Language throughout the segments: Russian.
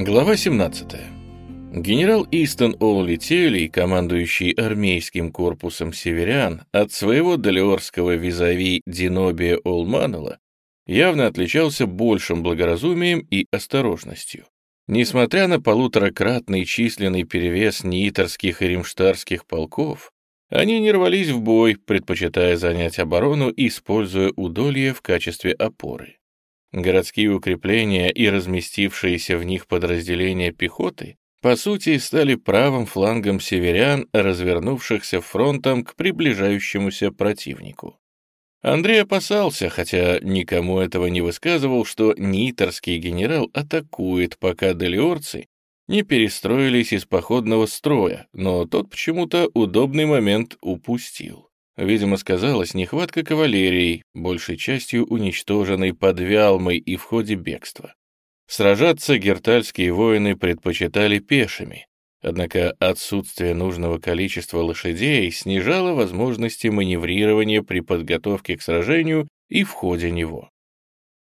Глава 17. Генерал Истон Оулетели, командующий армейским корпусом северян, от своего далиорского визави Динобия Олманала явно отличался большим благоразумием и осторожностью. Несмотря на полуторакратный численный перевес нииторских и римштарских полков, они не рвались в бой, предпочитая занять оборону, используя удолье в качестве опоры. Городские укрепления и разместившиеся в них подразделения пехоты по сути стали правым флангом северян, развернувшихся фронтом к приближающемуся противнику. Андрей опасался, хотя никому этого не высказывал, что ниторский генерал атакует, пока делиорцы не перестроились из походного строя, но тот почему-то удобный момент упустил. Видимо, сказалась нехватка кавалерии, большей частью уничтоженной под Вялмой и в ходе бегства. Сражаться гертальские воины предпочитали пешими, однако отсутствие нужного количества лошадей снижало возможности маневрирования при подготовке к сражению и в ходе него.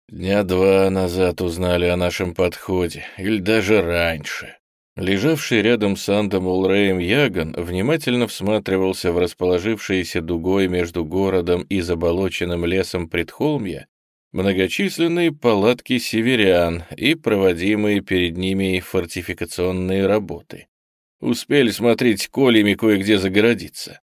Дня два назад узнали о нашем подходе, или даже раньше. Лежавший рядом с Андом Улреем Яган внимательно всматривался в расположившиеся дугой между городом и заболоченным лесом предхолмья многочисленные палатки северян и проводимые перед ними фортификационные работы. Успели смотреть колями кое-где загородиться.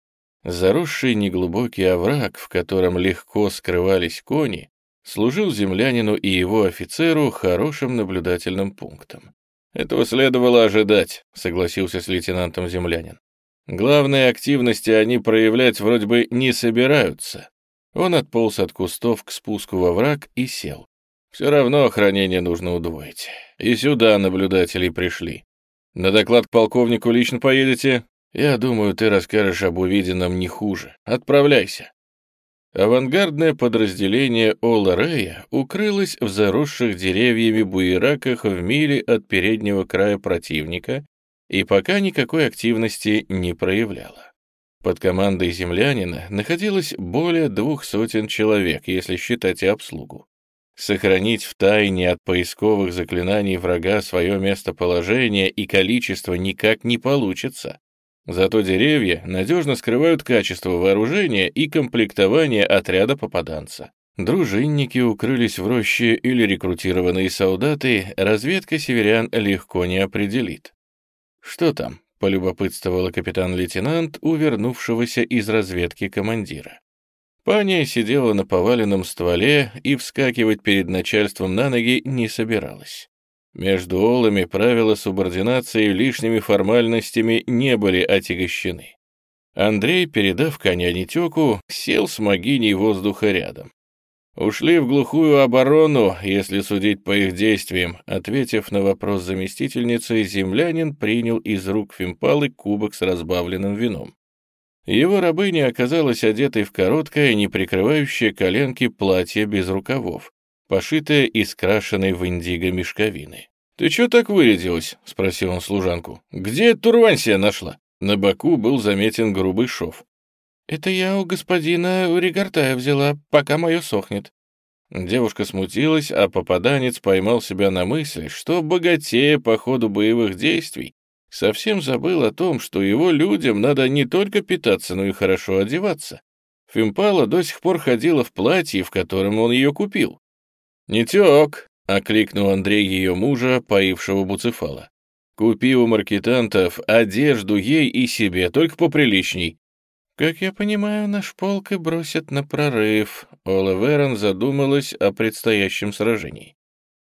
Заросший неглубокий овраг, в котором легко скрывались кони, служил землянину и его офицеру хорошим наблюдательным пунктом. «Этого следовало ожидать», — согласился с лейтенантом землянин. «Главные активности они проявлять вроде бы не собираются, он отполз от кустов к спуску во враг и сел. Все равно охранение нужно удвоить. И сюда наблюдатели пришли. На доклад к полковнику лично поедете? Я думаю, ты расскажешь об увиденном не хуже. Отправляйся. Авангардное подразделение Ола Рея укрылось в заросших деревьями буераках в миле от переднего края противника и пока никакой активности не проявляло. Под командой землянина находилось более двух сотен человек, если считать и обслугу. Сохранить в тайне от поисковых заклинаний врага свое местоположение и количество никак не получится. Зато деревья надежно скрывают качество вооружения и комплектование отряда попаданца. Дружинники укрылись в роще или рекрутированные солдаты, разведка северян легко не определит. Что там, — полюбопытствовала капитан-лейтенант у вернувшегося из разведки командира. Паня сидела на поваленном стволе и вскакивать перед начальством на ноги не собиралась. Между олами правила субординации лишними формальностями не были отягощены. Андрей, передав коня Нетеку, сел с могиней воздуха рядом. «Ушли в глухую оборону, если судить по их действиям», ответив на вопрос заместительницы, землянин принял из рук Фимпалы кубок с разбавленным вином. Его рабыня оказалась одетой в короткое, не прикрывающее коленки платье без рукавов, пошитое из крашеной в индиго мешковины. «Ты чё так вырядилась?» — спросил он служанку. «Где турвансия нашла?» На боку был заметен грубый шов. «Это я у господина Ригартая взяла, пока мое сохнет». Девушка смутилась, а попаданец поймал себя на мысли, что, богатея по ходу боевых действий, совсем забыл о том, что его людям надо не только питаться, но и хорошо одеваться. Фимпала до сих пор ходила в платье, в котором он ее купил. «Не тек», — окликнул Андрей ее мужа, поившего Буцефала. «Купи у маркетантов одежду ей и себе, только поприличней. «Как я понимаю, наш полк и бросят на прорыв», — Ола Верон задумалась о предстоящем сражении.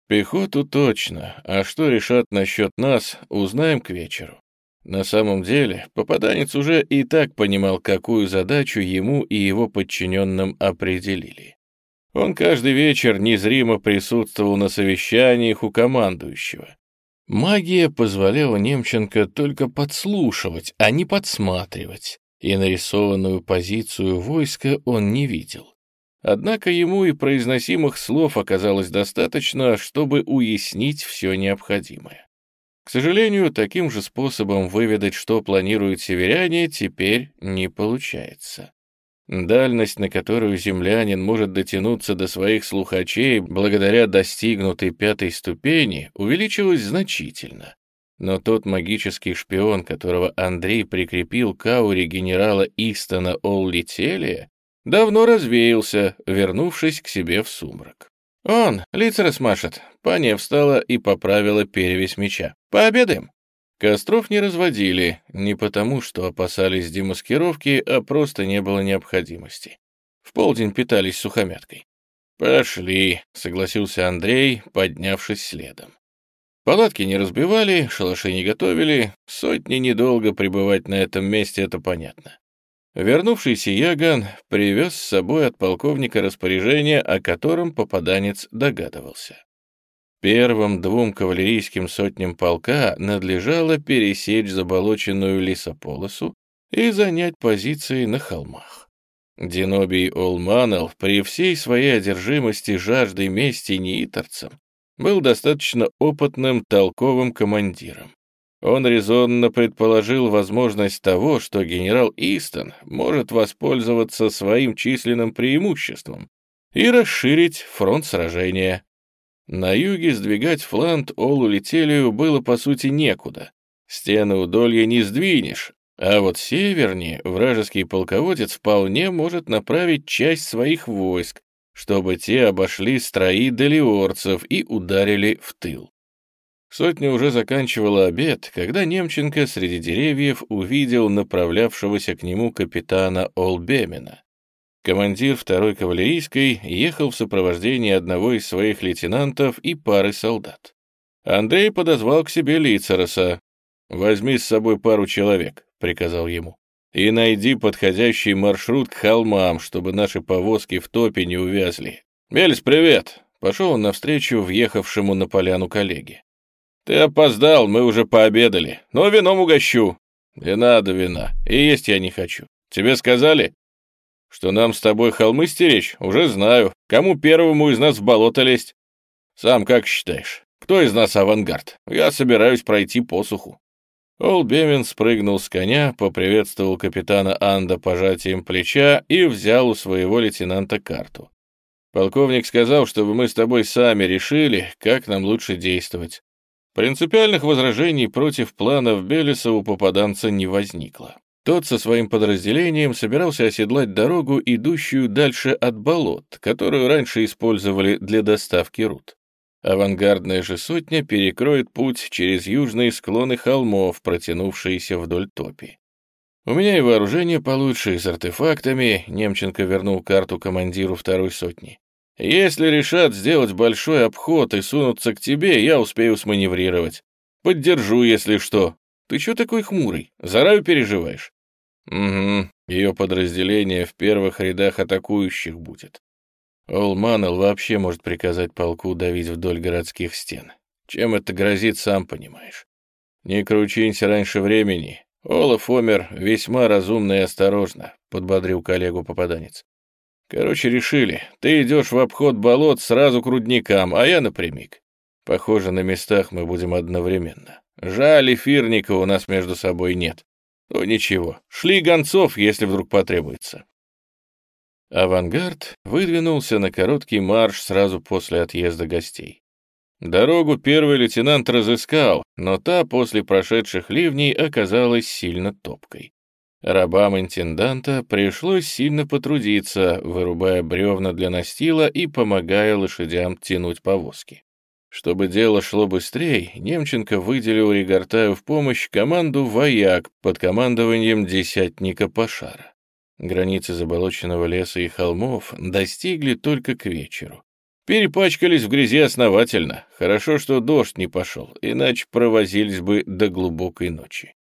«Пехоту точно, а что решат насчет нас, узнаем к вечеру». На самом деле, попаданец уже и так понимал, какую задачу ему и его подчиненным определили. Он каждый вечер незримо присутствовал на совещаниях у командующего. Магия позволяла Немченко только подслушивать, а не подсматривать и нарисованную позицию войска он не видел. Однако ему и произносимых слов оказалось достаточно, чтобы уяснить все необходимое. К сожалению, таким же способом выведать, что планируют северяне, теперь не получается. Дальность, на которую землянин может дотянуться до своих слухачей благодаря достигнутой пятой ступени, увеличилась значительно. Но тот магический шпион, которого Андрей прикрепил к ауре генерала Истона Оллителия, давно развеялся, вернувшись к себе в сумрак. «Он, лица рассмашет». Паня встала и поправила перевесь меча. «Пообедаем». Костров не разводили, не потому, что опасались демаскировки, а просто не было необходимости. В полдень питались сухомяткой. «Пошли», — согласился Андрей, поднявшись следом. Палатки не разбивали, шалаши не готовили, сотни недолго пребывать на этом месте, это понятно. Вернувшийся Яган привез с собой от полковника распоряжение, о котором попаданец догадывался. Первым двум кавалерийским сотням полка надлежало пересечь заболоченную лесополосу и занять позиции на холмах. Динобий Олманел при всей своей одержимости жаждой мести неиторцам был достаточно опытным толковым командиром. Он резонно предположил возможность того, что генерал Истон может воспользоваться своим численным преимуществом и расширить фронт сражения. На юге сдвигать флант Олу-Летелию было по сути некуда. Стены удолья не сдвинешь, а вот севернее вражеский полководец вполне может направить часть своих войск, чтобы те обошли строи долиорцев и ударили в тыл. Сотня уже заканчивала обед, когда Немченко среди деревьев увидел направлявшегося к нему капитана Олбемена. Командир второй кавалерийской ехал в сопровождении одного из своих лейтенантов и пары солдат. Андрей подозвал к себе Лицароса. «Возьми с собой пару человек», — приказал ему и найди подходящий маршрут к холмам, чтобы наши повозки в топе не увязли. Мельс, привет!» Пошел он навстречу въехавшему на поляну коллеге. «Ты опоздал, мы уже пообедали, но вином угощу». «Не надо вина, и есть я не хочу. Тебе сказали?» «Что нам с тобой холмы стеречь? Уже знаю. Кому первому из нас в болото лезть?» «Сам как считаешь? Кто из нас авангард? Я собираюсь пройти посуху». Олбемин спрыгнул с коня, поприветствовал капитана Анда пожатием плеча и взял у своего лейтенанта карту. Полковник сказал, чтобы мы с тобой сами решили, как нам лучше действовать. Принципиальных возражений против планов Белеса у попаданца не возникло. Тот со своим подразделением собирался оседлать дорогу, идущую дальше от болот, которую раньше использовали для доставки руд. Авангардная же сотня перекроет путь через южные склоны холмов, протянувшиеся вдоль топи. У меня и вооружение получше, и с артефактами, Немченко вернул карту командиру второй сотни. Если решат сделать большой обход и сунуться к тебе, я успею сманеврировать. Поддержу, если что. Ты чё такой хмурый? Зараю переживаешь? Угу, ее подразделение в первых рядах атакующих будет. Олманел вообще может приказать полку давить вдоль городских стен. Чем это грозит, сам понимаешь. Не кручинься раньше времени. Олаф умер весьма разумно и осторожно, — подбодрил коллегу попаданец. Короче, решили, ты идешь в обход болот сразу к рудникам, а я напрямик. Похоже, на местах мы будем одновременно. Жаль, эфирника у нас между собой нет. Ну ничего, шли гонцов, если вдруг потребуется. Авангард выдвинулся на короткий марш сразу после отъезда гостей. Дорогу первый лейтенант разыскал, но та после прошедших ливней оказалась сильно топкой. Рабам интенданта пришлось сильно потрудиться, вырубая бревна для настила и помогая лошадям тянуть повозки. Чтобы дело шло быстрее, Немченко выделил Ригартаю в помощь команду «Вояк» под командованием десятника Пашара. Границы заболоченного леса и холмов достигли только к вечеру. Перепачкались в грязи основательно. Хорошо, что дождь не пошел, иначе провозились бы до глубокой ночи.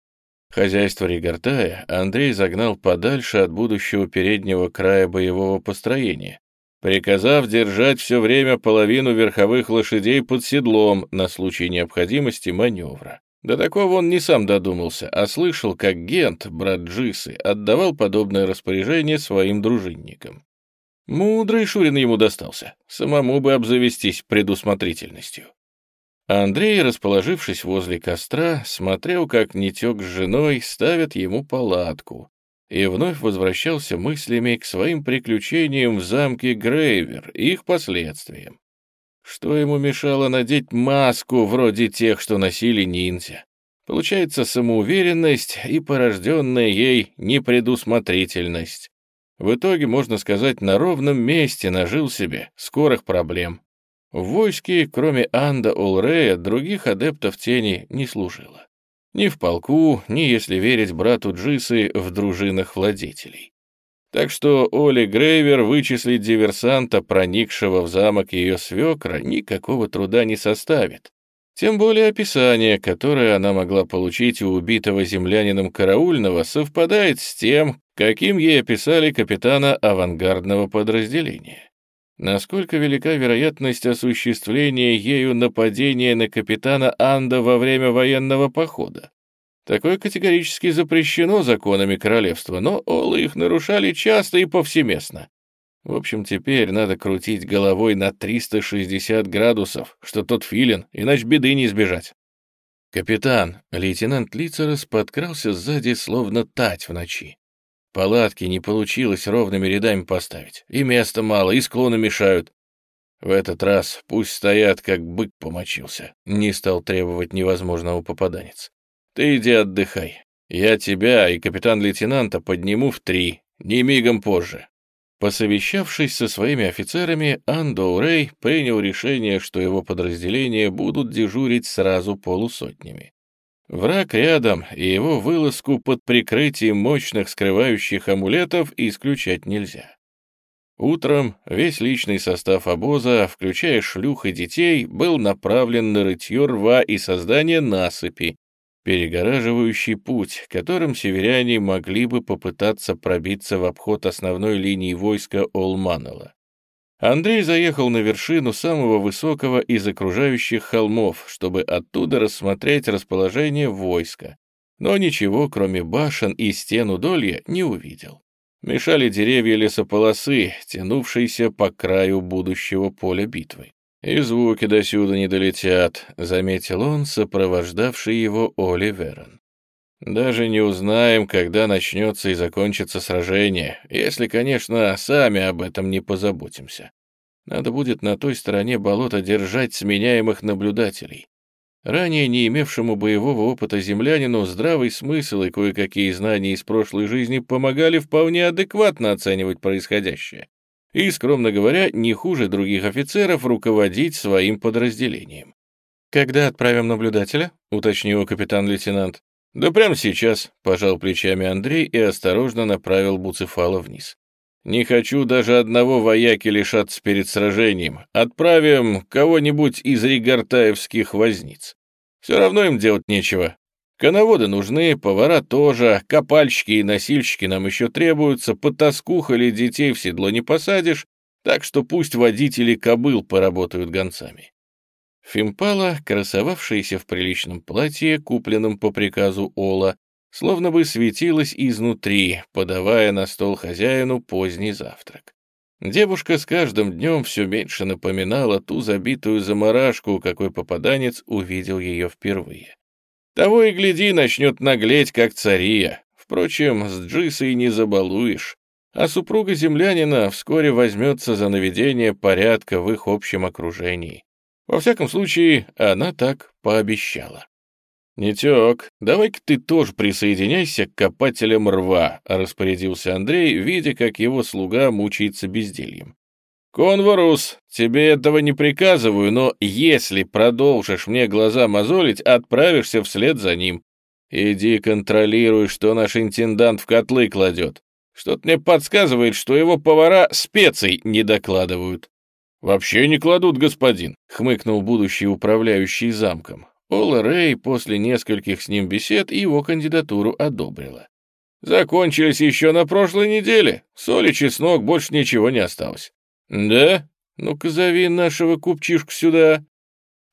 Хозяйство Ригартая Андрей загнал подальше от будущего переднего края боевого построения, приказав держать все время половину верховых лошадей под седлом на случай необходимости маневра. До такого он не сам додумался, а слышал, как Гент, брат Джисы, отдавал подобное распоряжение своим дружинникам. Мудрый Шурин ему достался, самому бы обзавестись предусмотрительностью. Андрей, расположившись возле костра, смотрел, как Нетек с женой ставят ему палатку, и вновь возвращался мыслями к своим приключениям в замке Грейвер и их последствиям. Что ему мешало надеть маску вроде тех, что носили ниндзя? Получается самоуверенность и порожденная ей непредусмотрительность. В итоге, можно сказать, на ровном месте нажил себе скорых проблем. В войске, кроме Анда Олрея, других адептов тени не служило. Ни в полку, ни, если верить брату Джисы, в дружинах владетелей. Так что Оли Грейвер вычислить диверсанта, проникшего в замок ее свекра, никакого труда не составит. Тем более описание, которое она могла получить у убитого землянином караульного, совпадает с тем, каким ей описали капитана авангардного подразделения. Насколько велика вероятность осуществления ею нападения на капитана Анда во время военного похода? Такое категорически запрещено законами королевства, но олы их нарушали часто и повсеместно. В общем, теперь надо крутить головой на 360 градусов, что тот филин, иначе беды не избежать. «Капитан!» — лейтенант Лицерос подкрался сзади, словно тать в ночи. Палатки не получилось ровными рядами поставить. И места мало, и склоны мешают. В этот раз пусть стоят, как бык помочился. Не стал требовать невозможного попаданец. Ты иди отдыхай. Я тебя и капитан-лейтенанта подниму в три, не мигом позже. Посовещавшись со своими офицерами, Андо Рэй принял решение, что его подразделения будут дежурить сразу полусотнями. Враг рядом, и его вылазку под прикрытием мощных скрывающих амулетов исключать нельзя. Утром весь личный состав обоза, включая шлюх и детей, был направлен на рытье рва и создание насыпи, перегораживающий путь, которым северяне могли бы попытаться пробиться в обход основной линии войска Олманела. Андрей заехал на вершину самого высокого из окружающих холмов, чтобы оттуда рассмотреть расположение войска, но ничего, кроме башен и стен удолья, не увидел. Мешали деревья лесополосы, тянувшиеся по краю будущего поля битвы. «И звуки досюда не долетят», — заметил он, сопровождавший его Оливерон. Даже не узнаем, когда начнется и закончится сражение, если, конечно, сами об этом не позаботимся. Надо будет на той стороне болота держать сменяемых наблюдателей. Ранее не имевшему боевого опыта землянину здравый смысл и кое-какие знания из прошлой жизни помогали вполне адекватно оценивать происходящее. И, скромно говоря, не хуже других офицеров руководить своим подразделением. «Когда отправим наблюдателя?» — уточнил капитан-лейтенант. «Да прямо сейчас», — пожал плечами Андрей и осторожно направил Буцефала вниз. «Не хочу даже одного вояки лишаться перед сражением. Отправим кого-нибудь из ригартаевских возниц. Все равно им делать нечего. Коноводы нужны, повара тоже, копальщики и носильщики нам еще требуются, потаскух или детей в седло не посадишь, так что пусть водители кобыл поработают гонцами. Фимпала, красовавшаяся в приличном платье, купленном по приказу Ола, словно бы светилась изнутри, подавая на стол хозяину поздний завтрак. Девушка с каждым днем все меньше напоминала ту забитую заморашку, какой попаданец увидел ее впервые. Того и гляди, начнет наглеть, как цария. Впрочем, с Джисой не забалуешь. А супруга землянина вскоре возьмется за наведение порядка в их общем окружении. Во всяком случае, она так пообещала. «Нетек, давай-ка ты тоже присоединяйся к копателям рва», — распорядился Андрей, видя, как его слуга мучается бездельем. «Конворус, тебе этого не приказываю, но если продолжишь мне глаза мозолить, отправишься вслед за ним. Иди контролируй, что наш интендант в котлы кладет. Что-то мне подсказывает, что его повара специй не докладывают». «Вообще не кладут, господин», — хмыкнул будущий управляющий замком. Ола Рэй после нескольких с ним бесед его кандидатуру одобрила. «Закончились еще на прошлой неделе. Соль и чеснок, больше ничего не осталось». «Да? Ну-ка зови нашего купчишку сюда».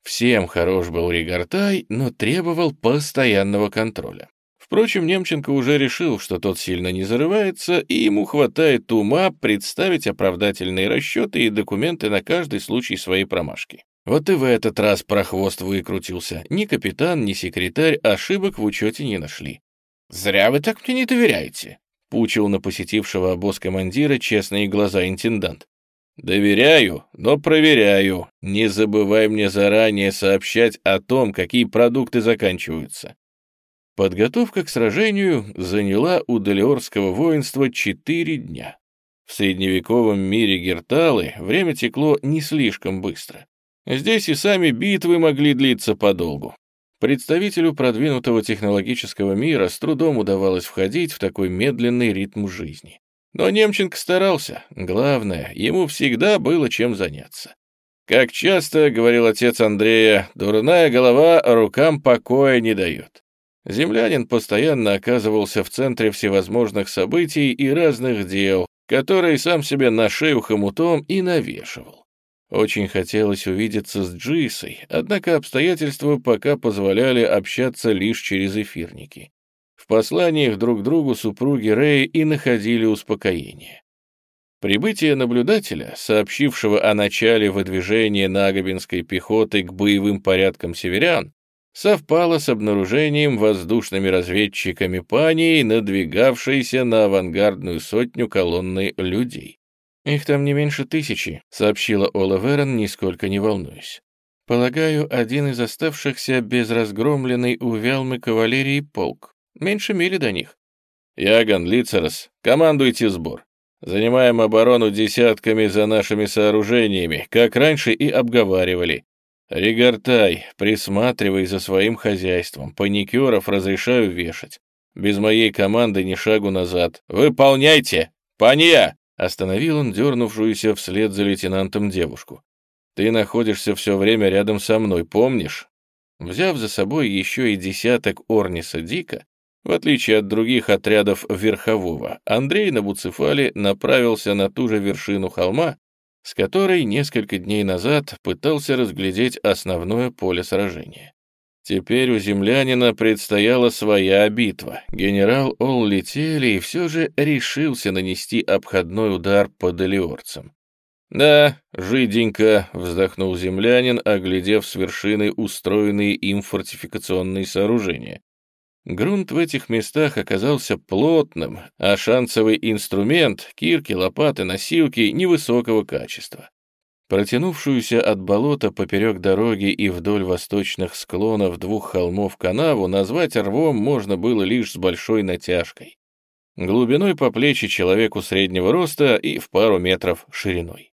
Всем хорош был Ригортай, но требовал постоянного контроля. Впрочем, Немченко уже решил, что тот сильно не зарывается, и ему хватает ума представить оправдательные расчеты и документы на каждый случай своей промашки. Вот и в этот раз прохвост выкрутился. Ни капитан, ни секретарь ошибок в учете не нашли. «Зря вы так мне не доверяете. — пучил на посетившего обоз командира честные глаза интендант. «Доверяю, но проверяю. Не забывай мне заранее сообщать о том, какие продукты заканчиваются». Подготовка к сражению заняла у Далиорского воинства четыре дня. В средневековом мире Герталы время текло не слишком быстро. Здесь и сами битвы могли длиться подолгу. Представителю продвинутого технологического мира с трудом удавалось входить в такой медленный ритм жизни. Но Немченко старался. Главное, ему всегда было чем заняться. Как часто, говорил отец Андрея, дурная голова рукам покоя не дает. Землянин постоянно оказывался в центре всевозможных событий и разных дел, которые сам себе на шею хомутом и навешивал. Очень хотелось увидеться с Джисой, однако обстоятельства пока позволяли общаться лишь через эфирники. В посланиях друг другу супруги Рэй и находили успокоение. Прибытие наблюдателя, сообщившего о начале выдвижения нагобинской пехоты к боевым порядкам северян, совпало с обнаружением воздушными разведчиками пании, надвигавшейся на авангардную сотню колонны людей. «Их там не меньше тысячи», — сообщила Ола Верон, нисколько не волнуясь. «Полагаю, один из оставшихся без разгромленной у Вялмы кавалерии полк. Меньше мили до них». «Яган, Лицерос, командуйте сбор. Занимаем оборону десятками за нашими сооружениями, как раньше и обговаривали. «Ригартай, присматривай за своим хозяйством. Паникеров разрешаю вешать. Без моей команды ни шагу назад. Выполняйте! Пания!» Остановил он дернувшуюся вслед за лейтенантом девушку. «Ты находишься все время рядом со мной, помнишь?» Взяв за собой еще и десяток Орниса Дика, в отличие от других отрядов Верхового, Андрей на Буцефале направился на ту же вершину холма, с которой несколько дней назад пытался разглядеть основное поле сражения. Теперь у землянина предстояла своя битва. Генерал Оллетелий все же решился нанести обходной удар по долиорцам. «Да, жиденько», — вздохнул землянин, оглядев с вершины устроенные им фортификационные сооружения. Грунт в этих местах оказался плотным, а шансовый инструмент — кирки, лопаты, носилки — невысокого качества. Протянувшуюся от болота поперек дороги и вдоль восточных склонов двух холмов канаву назвать рвом можно было лишь с большой натяжкой. Глубиной по плечи человеку среднего роста и в пару метров шириной.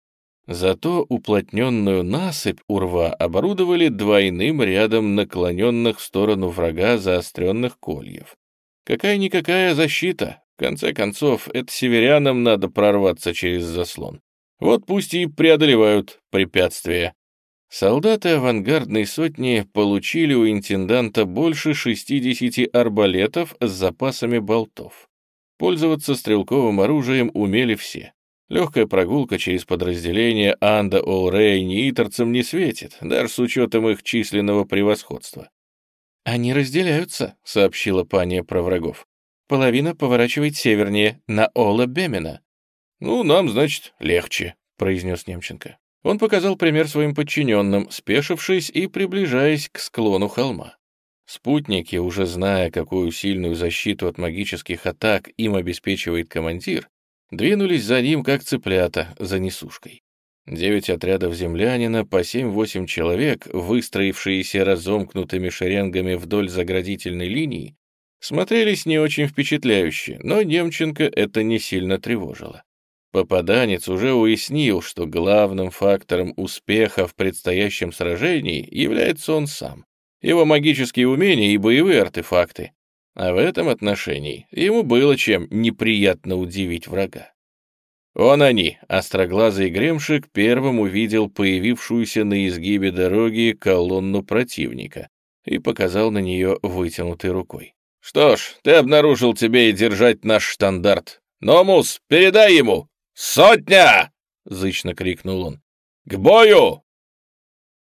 Зато уплотненную насыпь у рва оборудовали двойным рядом наклоненных в сторону врага заостренных кольев. Какая-никакая защита. В конце концов, это северянам надо прорваться через заслон. Вот пусть и преодолевают препятствия. Солдаты авангардной сотни получили у интенданта больше 60 арбалетов с запасами болтов. Пользоваться стрелковым оружием умели все. Легкая прогулка через подразделение Анда Олрей нииторцам не светит, даже с учетом их численного превосходства. «Они разделяются», — сообщила пания про врагов. «Половина поворачивает севернее, на Ола Бемена». «Ну, нам, значит, легче», — произнес Немченко. Он показал пример своим подчиненным, спешившись и приближаясь к склону холма. Спутники, уже зная, какую сильную защиту от магических атак им обеспечивает командир, двинулись за ним, как цыплята, за несушкой. Девять отрядов землянина, по семь-восемь человек, выстроившиеся разомкнутыми шеренгами вдоль заградительной линии, смотрелись не очень впечатляюще, но Немченко это не сильно тревожило. Попаданец уже уяснил, что главным фактором успеха в предстоящем сражении является он сам, его магические умения и боевые артефакты, а в этом отношении ему было чем неприятно удивить врага. Он они, остроглазый гремшик, первым увидел появившуюся на изгибе дороги колонну противника и показал на нее вытянутой рукой. «Что ж, ты обнаружил тебе и держать наш штандарт. Номус, передай ему! Сотня!» — зычно крикнул он. «К бою!